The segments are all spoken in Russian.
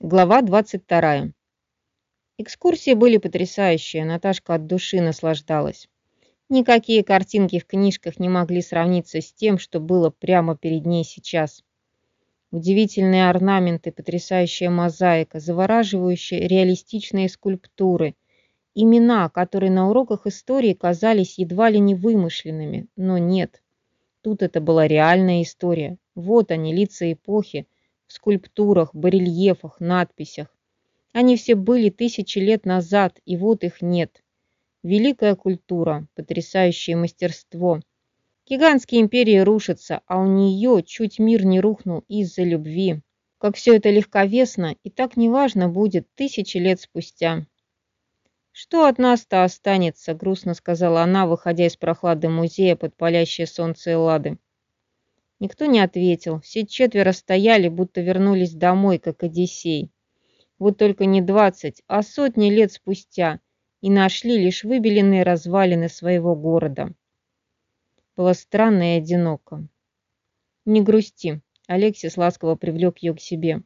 Глава 22. Экскурсии были потрясающие, Наташка от души наслаждалась. Никакие картинки в книжках не могли сравниться с тем, что было прямо перед ней сейчас. Удивительные орнаменты, потрясающая мозаика, завораживающие реалистичные скульптуры, имена, которые на уроках истории казались едва ли не вымышленными, но нет. Тут это была реальная история. Вот они, лица эпохи, скульптурах, барельефах, надписях. Они все были тысячи лет назад, и вот их нет. Великая культура, потрясающее мастерство. Гигантские империи рушатся, а у нее чуть мир не рухнул из-за любви. Как все это легковесно, и так неважно будет тысячи лет спустя. «Что от нас-то останется?» – грустно сказала она, выходя из прохлады музея под палящее солнце Эллады. Никто не ответил. Все четверо стояли, будто вернулись домой, как Одиссей. Вот только не двадцать, а сотни лет спустя, и нашли лишь выбеленные развалины своего города. Было странно и одиноко. «Не грусти», — Алексис ласково привлек ее к себе.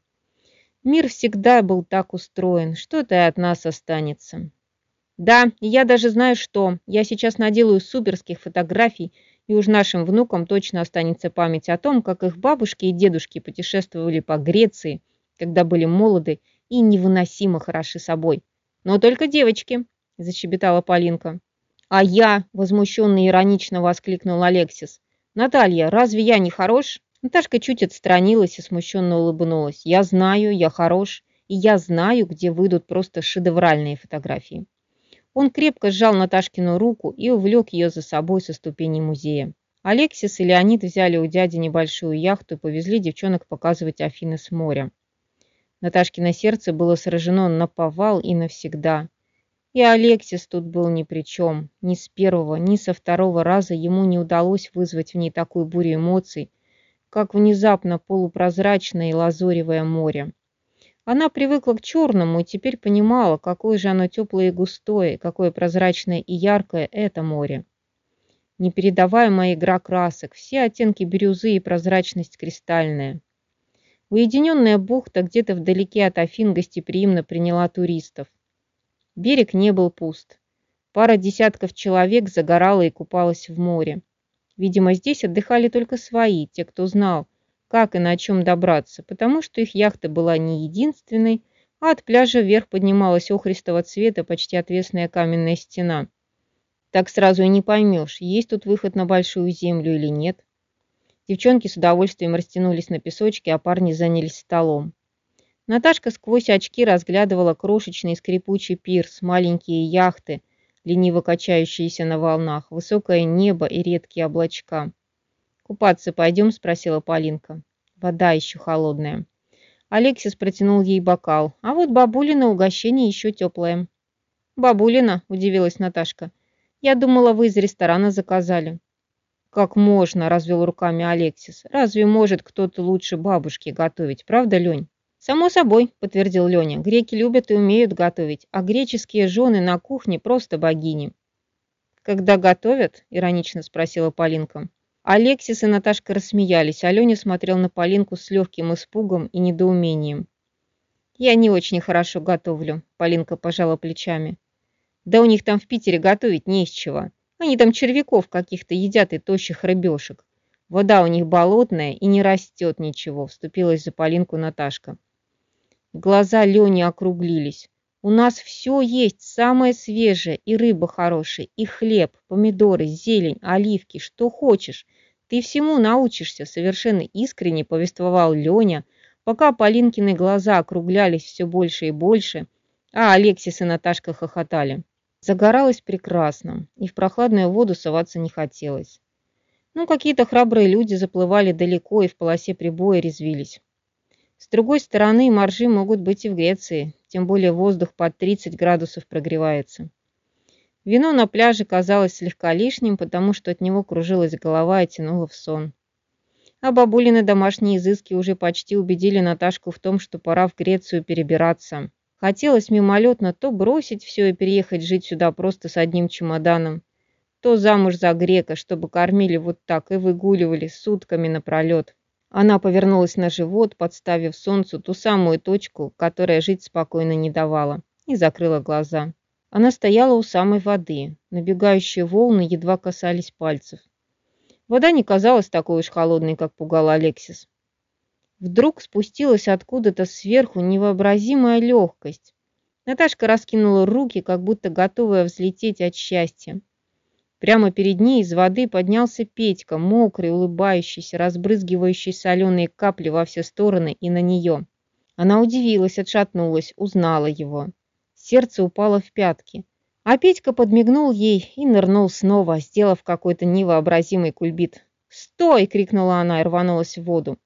«Мир всегда был так устроен, что-то и от нас останется». «Да, я даже знаю, что. Я сейчас наделаю суперских фотографий и уж нашим внукам точно останется память о том, как их бабушки и дедушки путешествовали по Греции, когда были молоды и невыносимо хороши собой. Но только девочки, защебетала Полинка. А я, возмущенно и иронично воскликнул Алексис. Наталья, разве я не хорош? Наташка чуть отстранилась и смущенно улыбнулась. Я знаю, я хорош, и я знаю, где выйдут просто шедевральные фотографии. Он крепко сжал Наташкину руку и увлек ее за собой со ступени музея. Алексис и Леонид взяли у дяди небольшую яхту и повезли девчонок показывать Афины с моря. Наташкино сердце было сражено на повал и навсегда. И Алексис тут был ни при чем. Ни с первого, ни со второго раза ему не удалось вызвать в ней такую бурю эмоций, как внезапно полупрозрачное и лазоревое море. Она привыкла к черному и теперь понимала, какое же оно теплое и густое, какое прозрачное и яркое это море. Непередаваемая игра красок, все оттенки бирюзы и прозрачность кристальная. Уединенная бухта где-то вдалеке от Афин гостеприимно приняла туристов. Берег не был пуст. Пара десятков человек загорала и купалась в море. Видимо, здесь отдыхали только свои, те, кто знал, как и на чем добраться, потому что их яхта была не единственной, а от пляжа вверх поднималась охристого цвета почти отвесная каменная стена. Так сразу и не поймешь, есть тут выход на большую землю или нет. Девчонки с удовольствием растянулись на песочке, а парни занялись столом. Наташка сквозь очки разглядывала крошечный скрипучий пирс, маленькие яхты, лениво качающиеся на волнах, высокое небо и редкие облачка. «Купаться пойдем?» – спросила Полинка. «Вода еще холодная». Алексис протянул ей бокал. «А вот бабулина угощение еще теплое». «Бабулина?» – удивилась Наташка. «Я думала, вы из ресторана заказали». «Как можно?» – развел руками Алексис. «Разве может кто-то лучше бабушки готовить? Правда, Лень?» «Само собой», – подтвердил Леня. «Греки любят и умеют готовить, а греческие жены на кухне просто богини». «Когда готовят?» – иронично спросила Полинка. Алексис и Наташка рассмеялись, а Леня смотрел на Полинку с легким испугом и недоумением. «Я не очень хорошо готовлю», — Полинка пожала плечами. «Да у них там в Питере готовить не из чего. Они там червяков каких-то едят и тощих рыбешек. Вода у них болотная и не растет ничего», — вступилась за Полинку Наташка. Глаза Лени округлились. У нас все есть, самое свежее, и рыба хорошая, и хлеб, помидоры, зелень, оливки, что хочешь. Ты всему научишься, совершенно искренне повествовал Леня, пока Полинкины глаза округлялись все больше и больше, а Алексис и Наташка хохотали. Загоралось прекрасно, и в прохладную воду соваться не хотелось. Ну, какие-то храбрые люди заплывали далеко и в полосе прибоя резвились. С другой стороны, моржи могут быть и в Греции, тем более воздух под 30 градусов прогревается. Вино на пляже казалось слегка лишним, потому что от него кружилась голова и тянула в сон. А бабулины домашние изыски уже почти убедили Наташку в том, что пора в Грецию перебираться. Хотелось мимолетно то бросить все и переехать жить сюда просто с одним чемоданом, то замуж за грека, чтобы кормили вот так и выгуливали сутками напролет. Она повернулась на живот, подставив солнцу ту самую точку, которая жить спокойно не давала, и закрыла глаза. Она стояла у самой воды. Набегающие волны едва касались пальцев. Вода не казалась такой уж холодной, как пугал Алексис. Вдруг спустилась откуда-то сверху невообразимая легкость. Наташка раскинула руки, как будто готовая взлететь от счастья. Прямо перед ней из воды поднялся Петька, мокрый, улыбающийся, разбрызгивающий соленые капли во все стороны и на нее. Она удивилась, отшатнулась, узнала его. Сердце упало в пятки. А Петька подмигнул ей и нырнул снова, сделав какой-то невообразимый кульбит. «Стой!» — крикнула она и рванулась в воду.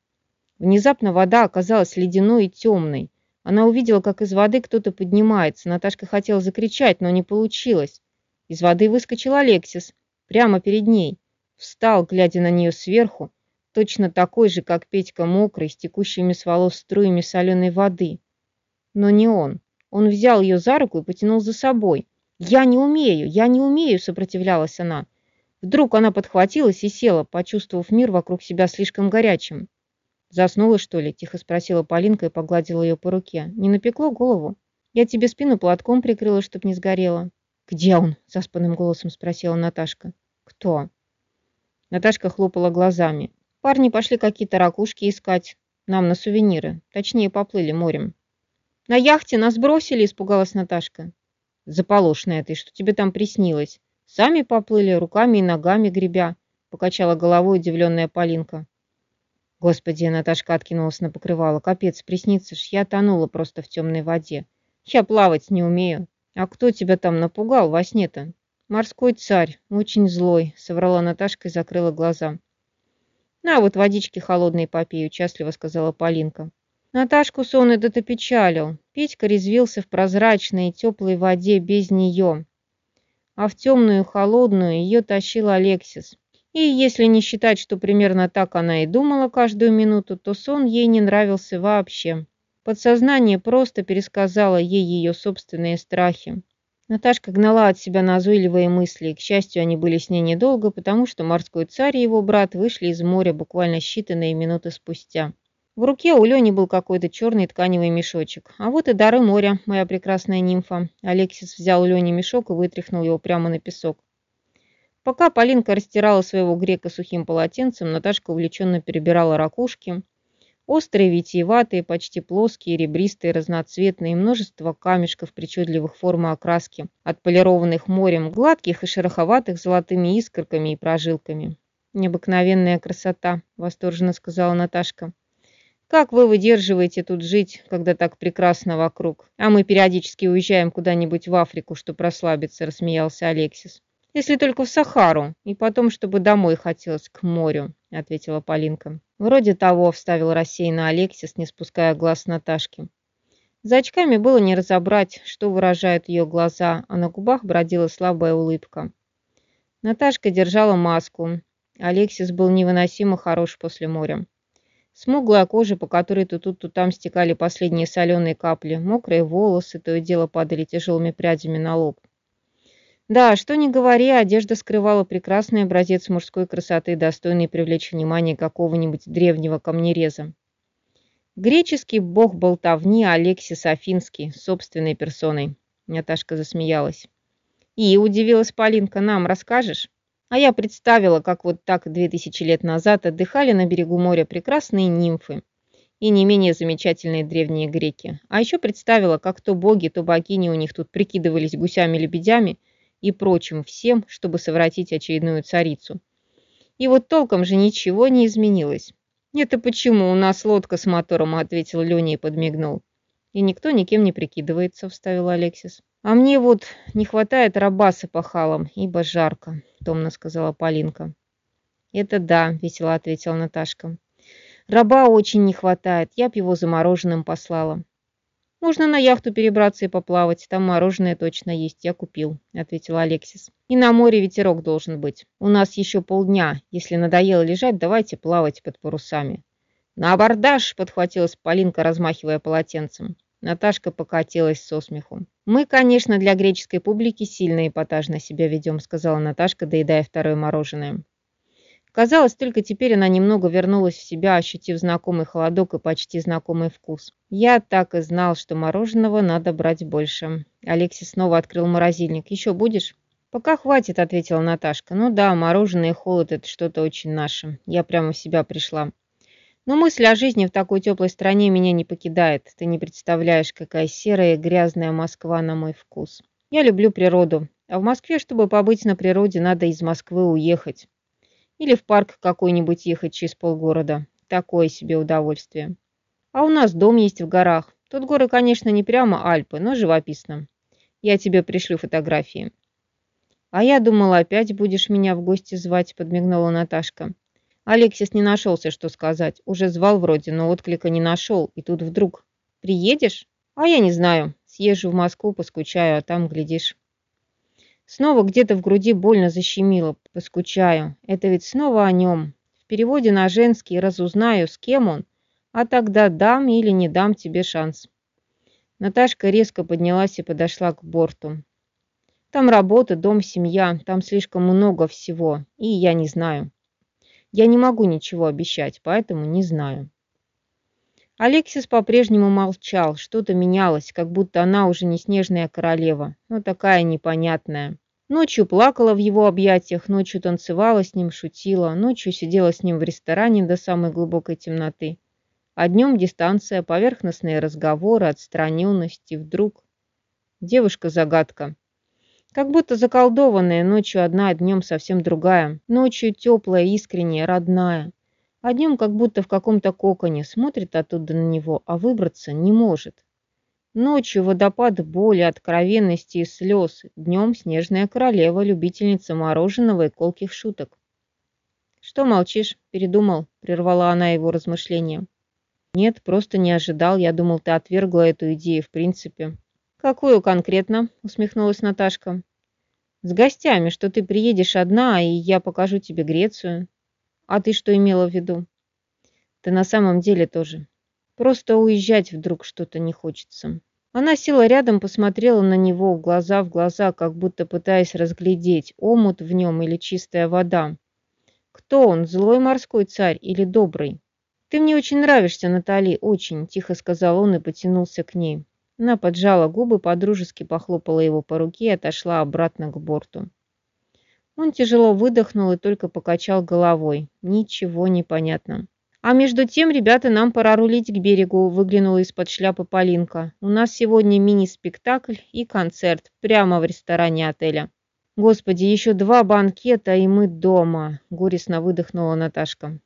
Внезапно вода оказалась ледяной и темной. Она увидела, как из воды кто-то поднимается. Наташка хотела закричать, но не получилось. Из воды выскочил Алексис, прямо перед ней. Встал, глядя на нее сверху, точно такой же, как Петька мокрый, с текущими с волос струями соленой воды. Но не он. Он взял ее за руку и потянул за собой. «Я не умею, я не умею!» – сопротивлялась она. Вдруг она подхватилась и села, почувствовав мир вокруг себя слишком горячим. «Заснула, что ли?» – тихо спросила Полинка и погладила ее по руке. «Не напекло голову? Я тебе спину платком прикрыла, чтоб не сгорела». «Где он?» – заспанным голосом спросила Наташка. «Кто?» Наташка хлопала глазами. «Парни пошли какие-то ракушки искать. Нам на сувениры. Точнее, поплыли морем». «На яхте нас бросили?» – испугалась Наташка. «Заполошная ты, что тебе там приснилось? Сами поплыли, руками и ногами гребя», – покачала головой удивленная Полинка. Господи, Наташка откинулась на покрывало. Капец, приснится ж, я тонула просто в темной воде. Я плавать не умею. А кто тебя там напугал во сне-то? Морской царь, очень злой, соврала Наташка и закрыла глаза. На вот водички холодной попей, участливо сказала Полинка. Наташку сон этот опечалил. Петька резвился в прозрачной и теплой воде без нее. А в темную холодную ее тащил Алексис. И если не считать, что примерно так она и думала каждую минуту, то сон ей не нравился вообще. Подсознание просто пересказало ей ее собственные страхи. Наташка гнала от себя назойливые мысли, к счастью, они были с ней недолго, потому что морской царь и его брат вышли из моря буквально считанные минуты спустя. В руке у Лени был какой-то черный тканевый мешочек. А вот и дары моря, моя прекрасная нимфа. Алексис взял у Лени мешок и вытряхнул его прямо на песок. Пока Полинка растирала своего грека сухим полотенцем, Наташка увлеченно перебирала ракушки. Острые, витиеватые, почти плоские, ребристые, разноцветные, множество камешков причудливых форм и окраски, отполированных морем, гладких и шероховатых золотыми искорками и прожилками. «Необыкновенная красота», — восторженно сказала Наташка. Как вы выдерживаете тут жить, когда так прекрасно вокруг? А мы периодически уезжаем куда-нибудь в Африку, чтобы расслабиться, рассмеялся Алексис. Если только в Сахару, и потом, чтобы домой хотелось, к морю, ответила Полинка. Вроде того, вставил рассеянно Алексис, не спуская глаз Наташки. За очками было не разобрать, что выражают ее глаза, а на губах бродила слабая улыбка. Наташка держала маску. Алексис был невыносимо хорош после моря. Смуглая кожа, по которой то тут, то там стекали последние соленые капли, мокрые волосы, то и дело падали тяжелыми прядями на лоб. Да, что ни говори, одежда скрывала прекрасный образец мужской красоты, достойный привлечь внимание какого-нибудь древнего камнереза. Греческий бог болтовни Алексис Афинский, собственной персоной. Наташка засмеялась. И, удивилась Полинка, нам расскажешь? А я представила, как вот так две тысячи лет назад отдыхали на берегу моря прекрасные нимфы и не менее замечательные древние греки. А еще представила, как то боги, то богини у них тут прикидывались гусями-лебедями и прочим всем, чтобы совратить очередную царицу. И вот толком же ничего не изменилось. «Это почему у нас лодка с мотором?» – ответил Леня и подмигнул. «И никто никем не прикидывается», – вставил Алексис. «А мне вот не хватает раба с опахалом, ибо жарко», — томно сказала Полинка. «Это да», — весело ответила Наташка. «Раба очень не хватает, я б его замороженным послала». «Можно на яхту перебраться и поплавать, там мороженое точно есть, я купил», — ответил Алексис. «И на море ветерок должен быть. У нас еще полдня, если надоело лежать, давайте плавать под парусами». «На абордаж!» — подхватилась Полинка, размахивая полотенцем. Наташка покатилась со смеху. «Мы, конечно, для греческой публики сильно эпатажно себя ведем», сказала Наташка, доедая второе мороженое. Казалось, только теперь она немного вернулась в себя, ощутив знакомый холодок и почти знакомый вкус. Я так и знал, что мороженого надо брать больше. Алексис снова открыл морозильник. «Еще будешь?» «Пока хватит», — ответила Наташка. «Ну да, мороженое и холод — это что-то очень наше. Я прямо в себя пришла. Но мысль о жизни в такой теплой стране меня не покидает. Ты не представляешь, какая серая и грязная Москва на мой вкус. Я люблю природу. А в Москве, чтобы побыть на природе, надо из Москвы уехать. Или в парк какой-нибудь ехать через полгорода. Такое себе удовольствие. А у нас дом есть в горах. Тут горы, конечно, не прямо Альпы, но живописно. Я тебе пришлю фотографии. А я думала, опять будешь меня в гости звать, подмигнула Наташка. Алексис не нашелся, что сказать. Уже звал вроде, но отклика не нашел. И тут вдруг. Приедешь? А я не знаю. Съезжу в Москву, поскучаю, а там, глядишь. Снова где-то в груди больно защемило. Поскучаю. Это ведь снова о нем. В переводе на женский разузнаю, с кем он, а тогда дам или не дам тебе шанс. Наташка резко поднялась и подошла к борту. Там работа, дом, семья, там слишком много всего, и я не знаю. Я не могу ничего обещать, поэтому не знаю. Алексис по-прежнему молчал, что-то менялось, как будто она уже не снежная королева, но такая непонятная. Ночью плакала в его объятиях, ночью танцевала с ним, шутила, ночью сидела с ним в ресторане до самой глубокой темноты. А днем дистанция, поверхностные разговоры, отстраненность и вдруг... Девушка-загадка. Как будто заколдованная, ночью одна, днем совсем другая. Ночью теплая, искренняя, родная. А днем как будто в каком-то коконе, смотрит оттуда на него, а выбраться не может. Ночью водопад боли, откровенности и слез. Днем снежная королева, любительница мороженого и колких шуток. «Что молчишь?» – передумал, прервала она его размышления. «Нет, просто не ожидал. Я думал, ты отвергла эту идею в принципе». «Какую конкретно?» – усмехнулась Наташка. «С гостями, что ты приедешь одна, и я покажу тебе Грецию». «А ты что имела в виду?» «Да на самом деле тоже. Просто уезжать вдруг что-то не хочется. Она села рядом, посмотрела на него глаза в глаза, как будто пытаясь разглядеть, омут в нем или чистая вода. Кто он, злой морской царь или добрый? «Ты мне очень нравишься, Натали, очень», – тихо сказал он и потянулся к ней. Она поджала губы, подружески похлопала его по руке и отошла обратно к борту. Он тяжело выдохнул и только покачал головой. Ничего не понятно. А между тем, ребята, нам пора рулить к берегу, выглянула из-под шляпы Полинка. У нас сегодня мини-спектакль и концерт прямо в ресторане отеля. Господи, еще два банкета, и мы дома, горестно выдохнула Наташка.